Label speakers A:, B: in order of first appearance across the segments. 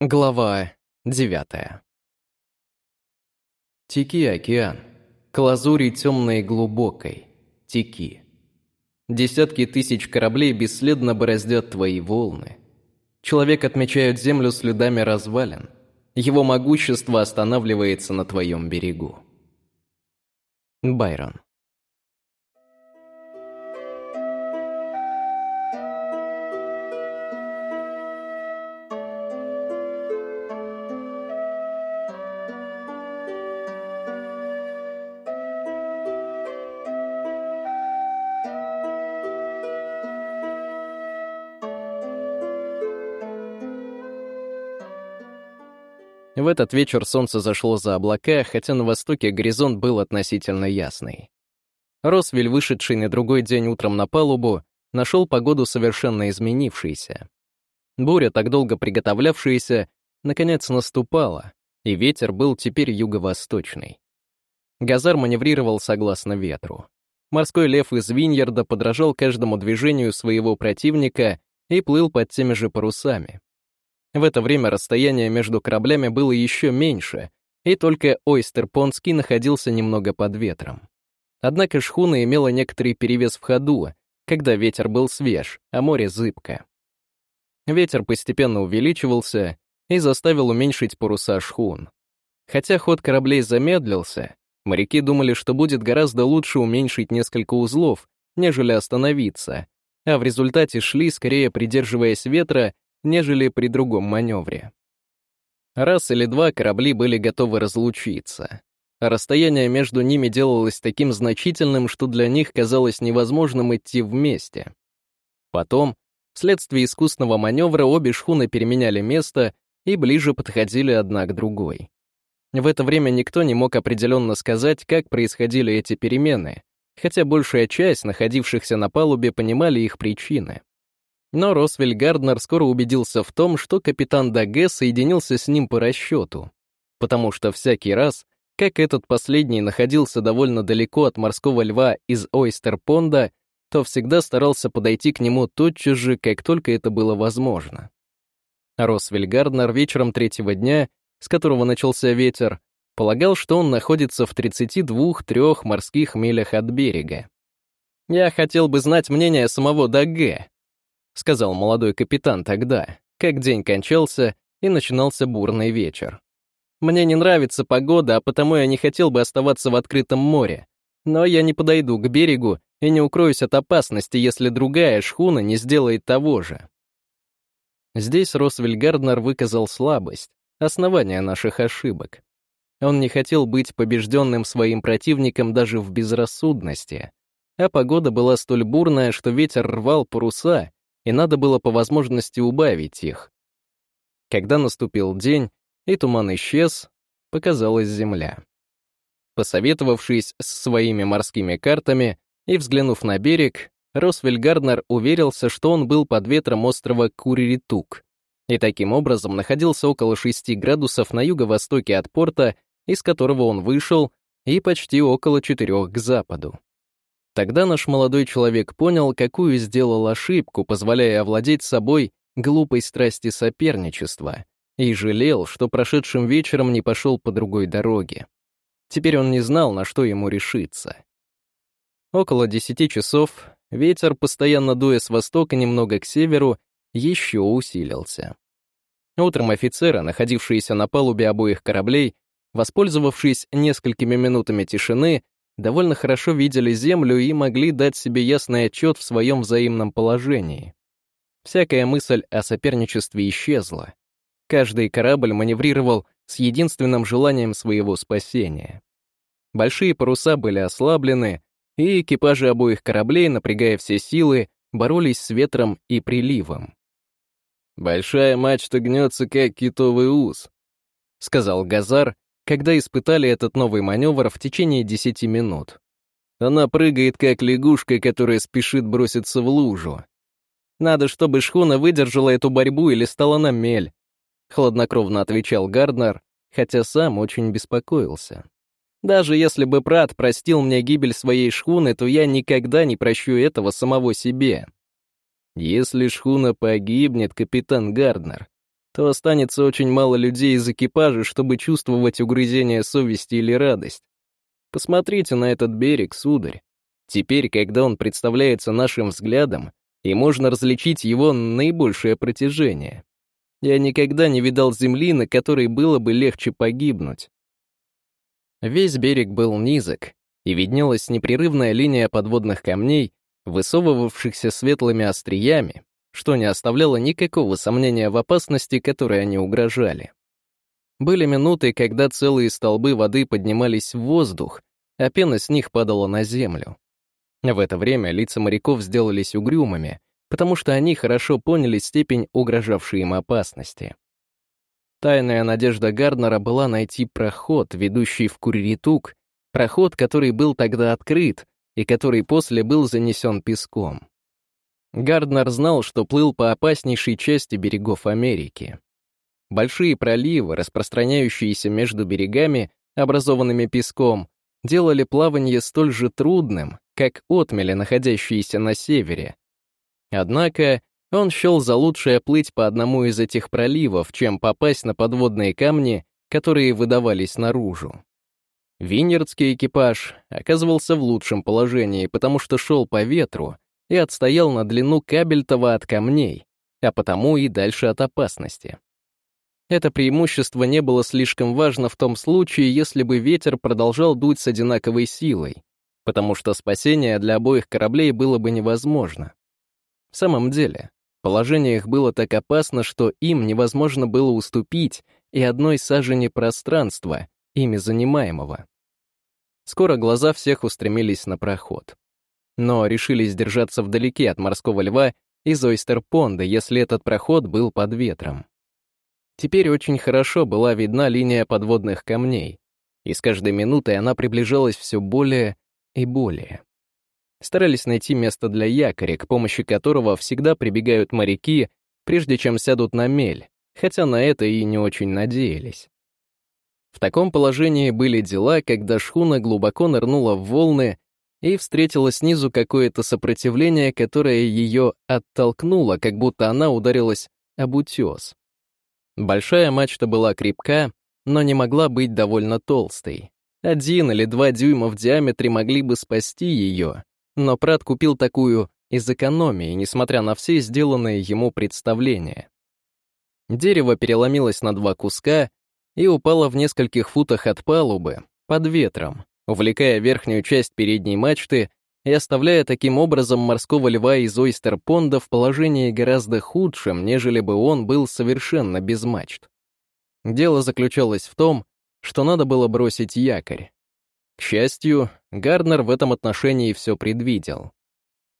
A: Глава девятая. Тики океан, к лазури темной и глубокой, теки. Десятки тысяч кораблей бесследно бороздят твои волны. Человек отмечает землю следами развалин. Его могущество останавливается на твоем берегу. Байрон. В этот вечер солнце зашло за облака, хотя на востоке горизонт был относительно ясный. Росвель, вышедший на другой день утром на палубу, нашел погоду совершенно изменившейся. Буря, так долго приготовлявшаяся, наконец наступала, и ветер был теперь юго-восточный. Газар маневрировал согласно ветру. Морской лев из Виньерда подражал каждому движению своего противника и плыл под теми же парусами. В это время расстояние между кораблями было еще меньше, и только Ойстер-Понский находился немного под ветром. Однако шхуна имела некоторый перевес в ходу, когда ветер был свеж, а море зыбко. Ветер постепенно увеличивался и заставил уменьшить паруса шхун. Хотя ход кораблей замедлился, моряки думали, что будет гораздо лучше уменьшить несколько узлов, нежели остановиться, а в результате шли, скорее придерживаясь ветра нежели при другом маневре. Раз или два корабли были готовы разлучиться. расстояние между ними делалось таким значительным, что для них казалось невозможным идти вместе. Потом, вследствие искусного маневра, обе шхуны переменяли место и ближе подходили одна к другой. В это время никто не мог определенно сказать, как происходили эти перемены, хотя большая часть находившихся на палубе понимали их причины. Но Росвель Гарднер скоро убедился в том, что капитан Даге соединился с ним по расчету, потому что всякий раз, как этот последний находился довольно далеко от морского льва из Ойстер-Понда, то всегда старался подойти к нему тотчас же, как только это было возможно. Росвель Гарднер вечером третьего дня, с которого начался ветер, полагал, что он находится в 32-3 морских милях от берега. «Я хотел бы знать мнение самого Даге», — сказал молодой капитан тогда, как день кончался и начинался бурный вечер. «Мне не нравится погода, а потому я не хотел бы оставаться в открытом море. Но я не подойду к берегу и не укроюсь от опасности, если другая шхуна не сделает того же». Здесь Росвель Гарднер выказал слабость, основание наших ошибок. Он не хотел быть побежденным своим противником даже в безрассудности, а погода была столь бурная, что ветер рвал паруса, и надо было по возможности убавить их. Когда наступил день, и туман исчез, показалась земля. Посоветовавшись с своими морскими картами и взглянув на берег, Росвель Гарднер уверился, что он был под ветром острова Куриритук и таким образом находился около 6 градусов на юго-востоке от порта, из которого он вышел, и почти около 4 к западу. Тогда наш молодой человек понял, какую сделал ошибку, позволяя овладеть собой глупой страсти соперничества, и жалел, что прошедшим вечером не пошел по другой дороге. Теперь он не знал, на что ему решиться. Около десяти часов ветер, постоянно дуя с востока немного к северу, еще усилился. Утром офицеры, находившиеся на палубе обоих кораблей, воспользовавшись несколькими минутами тишины, довольно хорошо видели Землю и могли дать себе ясный отчет в своем взаимном положении. Всякая мысль о соперничестве исчезла. Каждый корабль маневрировал с единственным желанием своего спасения. Большие паруса были ослаблены, и экипажи обоих кораблей, напрягая все силы, боролись с ветром и приливом. «Большая мачта гнется, как китовый ус», — сказал Газар, когда испытали этот новый маневр в течение 10 минут. Она прыгает, как лягушка, которая спешит броситься в лужу. Надо, чтобы шхуна выдержала эту борьбу или стала на мель, хладнокровно отвечал Гарднер, хотя сам очень беспокоился. Даже если бы Прат простил мне гибель своей шхуны, то я никогда не прощу этого самого себе. Если шхуна погибнет, капитан Гарднер, то останется очень мало людей из экипажа, чтобы чувствовать угрызение совести или радость. Посмотрите на этот берег, сударь. Теперь, когда он представляется нашим взглядом, и можно различить его наибольшее протяжение. Я никогда не видал земли, на которой было бы легче погибнуть. Весь берег был низок, и виднелась непрерывная линия подводных камней, высовывавшихся светлыми остриями, что не оставляло никакого сомнения в опасности, которой они угрожали. Были минуты, когда целые столбы воды поднимались в воздух, а пена с них падала на землю. В это время лица моряков сделались угрюмыми, потому что они хорошо поняли степень угрожавшей им опасности. Тайная надежда Гарднера была найти проход, ведущий в Куриритук, проход, который был тогда открыт и который после был занесен песком. Гарднер знал, что плыл по опаснейшей части берегов Америки. Большие проливы, распространяющиеся между берегами, образованными песком, делали плавание столь же трудным, как отмели, находящиеся на севере. Однако он счел за лучшее плыть по одному из этих проливов, чем попасть на подводные камни, которые выдавались наружу. Винердский экипаж оказывался в лучшем положении, потому что шел по ветру и отстоял на длину кабельтова от камней, а потому и дальше от опасности. Это преимущество не было слишком важно в том случае, если бы ветер продолжал дуть с одинаковой силой, потому что спасение для обоих кораблей было бы невозможно. В самом деле, положение их было так опасно, что им невозможно было уступить и одной сажени пространства, ими занимаемого. Скоро глаза всех устремились на проход. Но решились держаться вдалеке от морского льва из Ойстер-Понда, если этот проход был под ветром. Теперь очень хорошо была видна линия подводных камней, и с каждой минутой она приближалась все более и более. Старались найти место для якоря, к помощи которого всегда прибегают моряки, прежде чем сядут на мель, хотя на это и не очень надеялись. В таком положении были дела, когда шхуна глубоко нырнула в волны и встретила снизу какое-то сопротивление, которое ее оттолкнуло, как будто она ударилась об утес. Большая мачта была крепка, но не могла быть довольно толстой. Один или два дюйма в диаметре могли бы спасти ее, но Прат купил такую из экономии, несмотря на все сделанные ему представления. Дерево переломилось на два куска и упало в нескольких футах от палубы, под ветром, увлекая верхнюю часть передней мачты и оставляя таким образом морского льва из Ойстер-Понда в положении гораздо худшем, нежели бы он был совершенно без мачт. Дело заключалось в том, что надо было бросить якорь. К счастью, Гарднер в этом отношении все предвидел.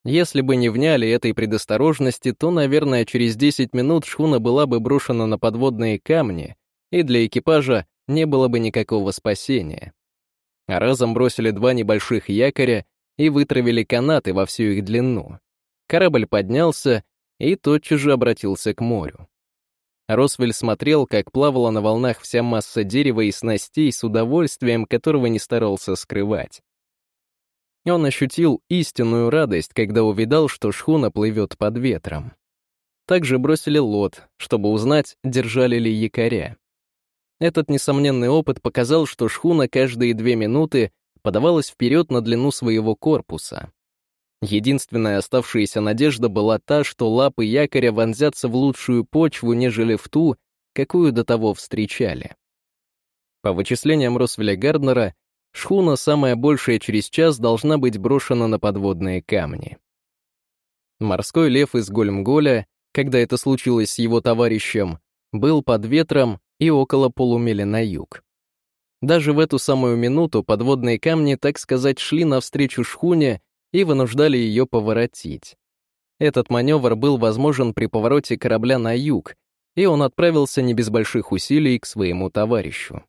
A: Если бы не вняли этой предосторожности, то, наверное, через 10 минут шхуна была бы брошена на подводные камни, и для экипажа не было бы никакого спасения. А разом бросили два небольших якоря и вытравили канаты во всю их длину. Корабль поднялся и тотчас же обратился к морю. Росвель смотрел, как плавала на волнах вся масса дерева и снастей с удовольствием, которого не старался скрывать. Он ощутил истинную радость, когда увидал, что шхуна плывет под ветром. Также бросили лот, чтобы узнать, держали ли якоря. Этот несомненный опыт показал, что шхуна каждые две минуты подавалась вперед на длину своего корпуса. Единственная оставшаяся надежда была та, что лапы якоря вонзятся в лучшую почву, нежели в ту, какую до того встречали. По вычислениям Росвеля Гарднера, шхуна, самая большая через час, должна быть брошена на подводные камни. Морской лев из Гольмголя, когда это случилось с его товарищем, был под ветром и около полумили на юг. Даже в эту самую минуту подводные камни, так сказать, шли навстречу шхуне и вынуждали ее поворотить. Этот маневр был возможен при повороте корабля на юг, и он отправился не без больших усилий к своему товарищу.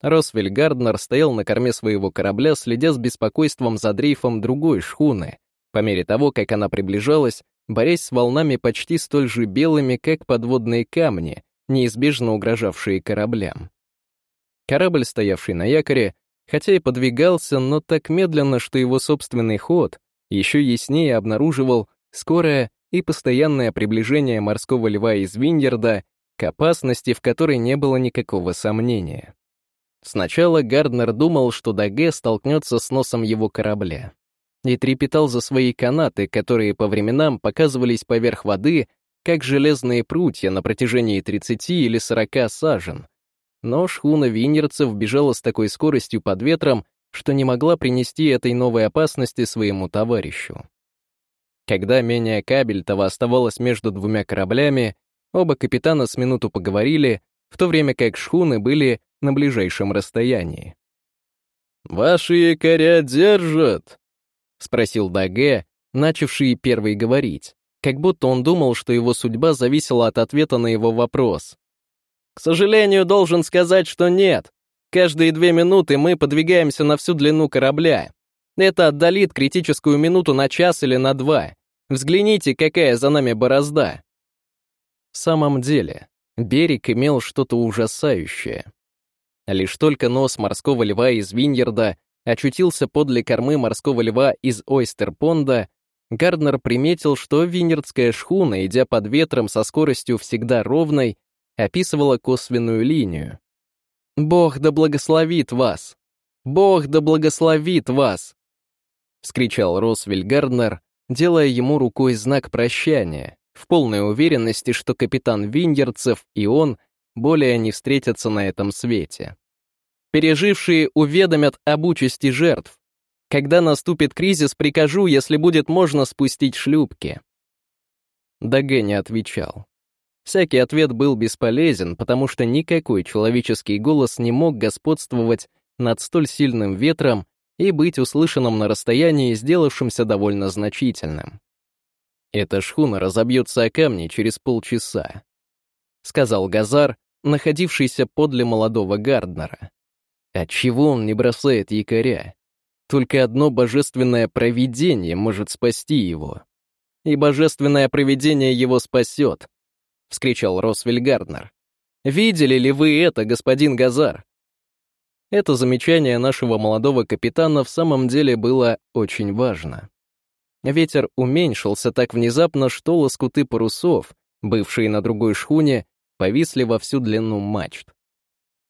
A: Росвель Гарднер стоял на корме своего корабля, следя с беспокойством за дрейфом другой шхуны, по мере того, как она приближалась, борясь с волнами почти столь же белыми, как подводные камни, неизбежно угрожавшие кораблям. Корабль, стоявший на якоре, хотя и подвигался, но так медленно, что его собственный ход еще яснее обнаруживал скорое и постоянное приближение морского льва из Виньерда к опасности, в которой не было никакого сомнения. Сначала Гарднер думал, что Даге столкнется с носом его корабля, и трепетал за свои канаты, которые по временам показывались поверх воды, как железные прутья на протяжении 30 или 40 сажен. Но шхуна винерцев бежала с такой скоростью под ветром, что не могла принести этой новой опасности своему товарищу. Когда менее кабельтова оставалось между двумя кораблями, оба капитана с минуту поговорили, в то время как шхуны были на ближайшем расстоянии. «Ваши якоря держат?» — спросил Даге, начавший первый говорить, как будто он думал, что его судьба зависела от ответа на его вопрос. «К сожалению, должен сказать, что нет. Каждые две минуты мы подвигаемся на всю длину корабля. Это отдалит критическую минуту на час или на два. Взгляните, какая за нами борозда». В самом деле, берег имел что-то ужасающее. Лишь только нос морского льва из Виньерда очутился подле кормы морского льва из Ойстерпонда, Гарднер приметил, что виньердская шхуна, идя под ветром со скоростью всегда ровной, описывала косвенную линию. «Бог да благословит вас! Бог да благословит вас!» — вскричал Росвель Гарднер, делая ему рукой знак прощания, в полной уверенности, что капитан Виньерцев и он более не встретятся на этом свете. Пережившие уведомят об участи жертв. Когда наступит кризис, прикажу, если будет можно, спустить шлюпки. Дагэ не отвечал. Всякий ответ был бесполезен, потому что никакой человеческий голос не мог господствовать над столь сильным ветром и быть услышанным на расстоянии, сделавшимся довольно значительным. «Эта шхуна разобьется о камни через полчаса», — сказал Газар, находившийся подле молодого Гарднера. Отчего он не бросает якоря? Только одно божественное провидение может спасти его. И божественное провидение его спасет, — вскричал Росвель Гарднер. «Видели ли вы это, господин Газар?» Это замечание нашего молодого капитана в самом деле было очень важно. Ветер уменьшился так внезапно, что лоскуты парусов, бывшие на другой шхуне, повисли во всю длину мачт.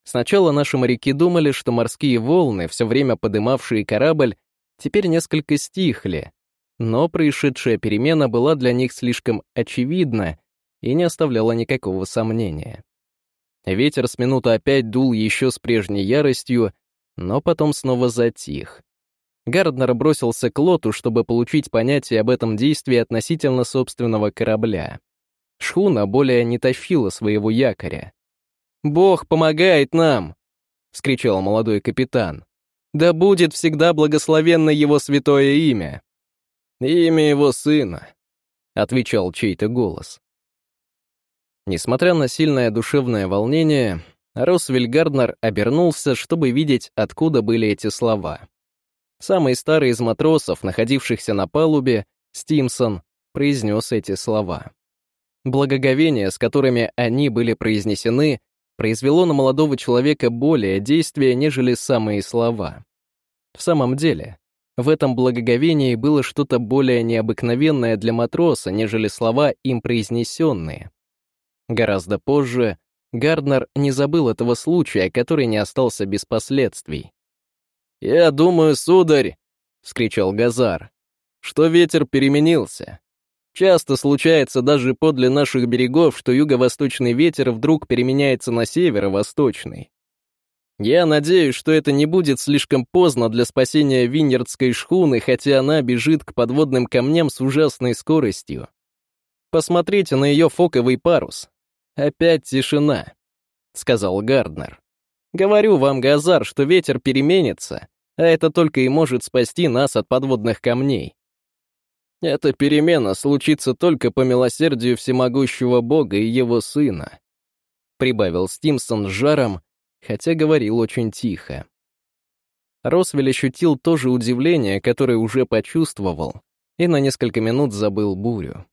A: Сначала наши моряки думали, что морские волны, все время подымавшие корабль, теперь несколько стихли, но происшедшая перемена была для них слишком очевидна и не оставляла никакого сомнения. Ветер с минуты опять дул еще с прежней яростью, но потом снова затих. Гарднер бросился к лоту, чтобы получить понятие об этом действии относительно собственного корабля. Шхуна более не тащила своего якоря. «Бог помогает нам!» — вскричал молодой капитан. «Да будет всегда благословенно его святое имя!» «Имя его сына», — отвечал чей-то голос. Несмотря на сильное душевное волнение, Росвель Гарднер обернулся, чтобы видеть, откуда были эти слова. Самый старый из матросов, находившихся на палубе, Стимсон, произнес эти слова. Благоговение, с которыми они были произнесены, произвело на молодого человека более действия, нежели самые слова. В самом деле, в этом благоговении было что-то более необыкновенное для матроса, нежели слова, им произнесенные. Гораздо позже Гарднер не забыл этого случая, который не остался без последствий. «Я думаю, сударь», — вскричал Газар, — «что ветер переменился. Часто случается даже подле наших берегов, что юго-восточный ветер вдруг переменяется на северо-восточный. Я надеюсь, что это не будет слишком поздно для спасения виньердской шхуны, хотя она бежит к подводным камням с ужасной скоростью. Посмотрите на ее фоковый парус. Опять тишина, — сказал Гарднер. Говорю вам, Газар, что ветер переменится, а это только и может спасти нас от подводных камней. Эта перемена случится только по милосердию всемогущего Бога и Его Сына», — прибавил Стимсон с жаром, хотя говорил очень тихо. Росвель ощутил то же удивление, которое уже почувствовал, и на несколько минут забыл бурю.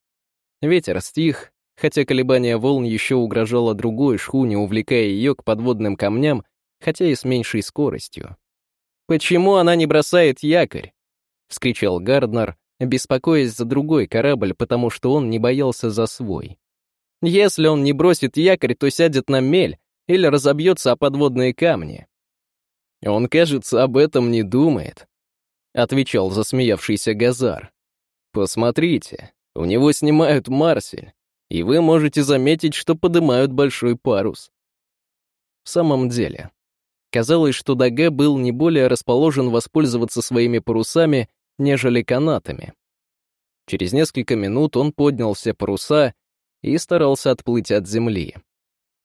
A: Ветер стих, хотя колебание волн еще угрожало другой шхуне, увлекая ее к подводным камням, хотя и с меньшей скоростью. «Почему она не бросает якорь?» — вскричал Гарднер, беспокоясь за другой корабль, потому что он не боялся за свой. Если он не бросит якорь, то сядет на мель или разобьется о подводные камни. Он, кажется, об этом не думает, — отвечал засмеявшийся Газар. Посмотрите, у него снимают Марсель, и вы можете заметить, что поднимают большой парус. В самом деле, казалось, что Даге был не более расположен воспользоваться своими парусами, нежели канатами. Через несколько минут он поднял все паруса и старался отплыть от земли.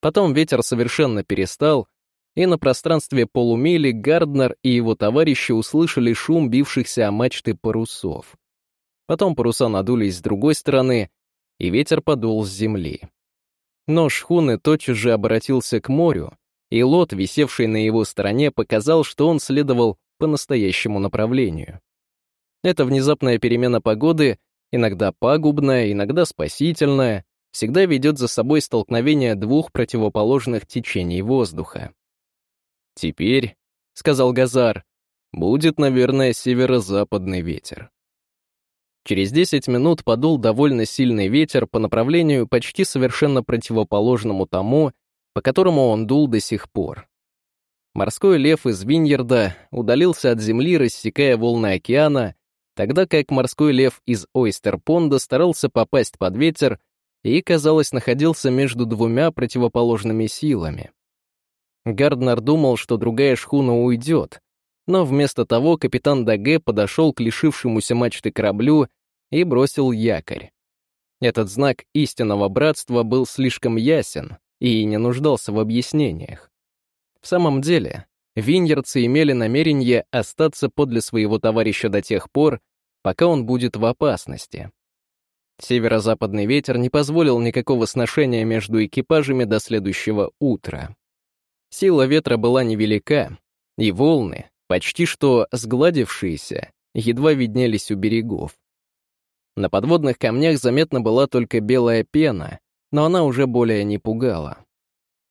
A: Потом ветер совершенно перестал, и на пространстве полумили Гарднер и его товарищи услышали шум бившихся о мачты парусов. Потом паруса надулись с другой стороны, и ветер подул с земли. Но шхуны тотчас же обратился к морю, и лот, висевший на его стороне, показал, что он следовал по настоящему направлению. Эта внезапная перемена погоды, иногда пагубная, иногда спасительная, всегда ведет за собой столкновение двух противоположных течений воздуха. «Теперь», — сказал Газар, — «будет, наверное, северо-западный ветер». Через 10 минут подул довольно сильный ветер по направлению почти совершенно противоположному тому, по которому он дул до сих пор. Морской лев из Виньерда удалился от земли, рассекая волны океана, тогда как морской лев из Ойстерпонда старался попасть под ветер и, казалось, находился между двумя противоположными силами. Гарднер думал, что другая шхуна уйдет, но вместо того капитан Даге подошел к лишившемуся мачты кораблю и бросил якорь. Этот знак истинного братства был слишком ясен, и не нуждался в объяснениях. В самом деле, виньерцы имели намерение остаться подле своего товарища до тех пор, пока он будет в опасности. Северо-западный ветер не позволил никакого сношения между экипажами до следующего утра. Сила ветра была невелика, и волны, почти что сгладившиеся, едва виднелись у берегов. На подводных камнях заметна была только белая пена, но она уже более не пугала.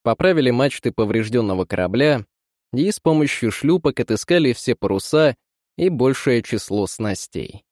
A: Поправили мачты поврежденного корабля и с помощью шлюпок отыскали все паруса и большее число снастей.